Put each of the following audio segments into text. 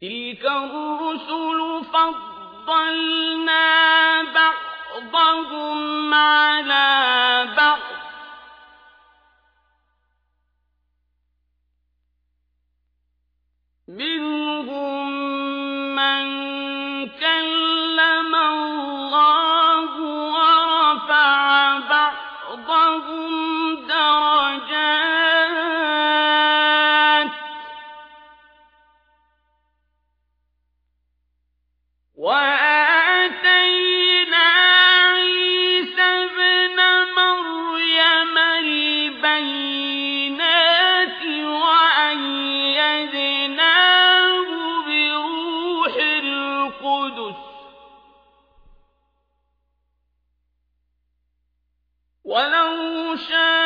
تلك الرسل فضلنا بعضهم على بعض من وآتينا عيسى ابن مريم وأيدناه بروح القدس ولو شاء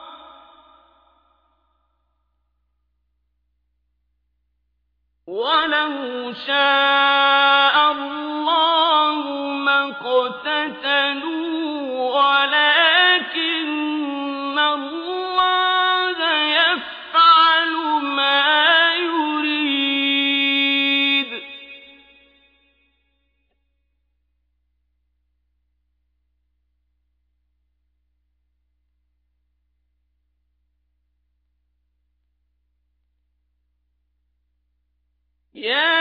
شاء Yeah!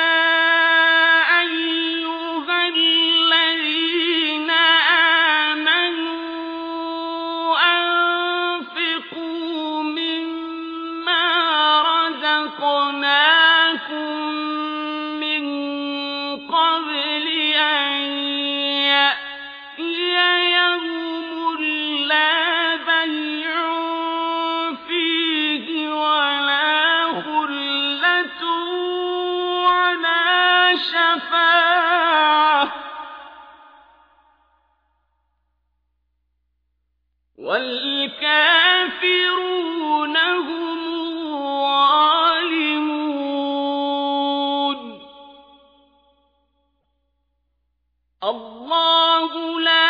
والكافرون هم الله لا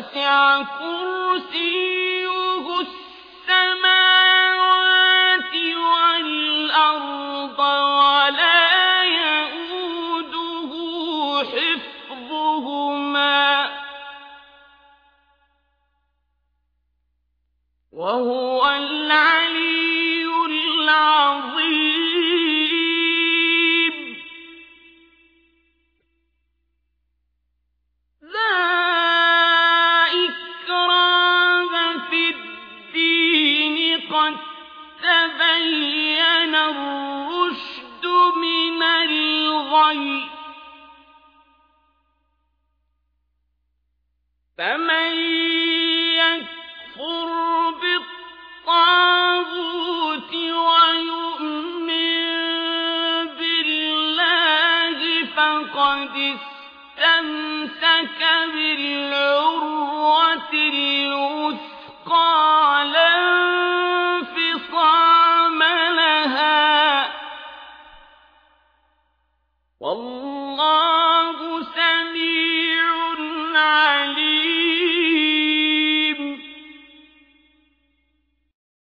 وسع كرسيه السماوات والأرض ولا حفظهما وهو العالم الخير فمن يكفر بالطاغوت ويؤمن بالله والله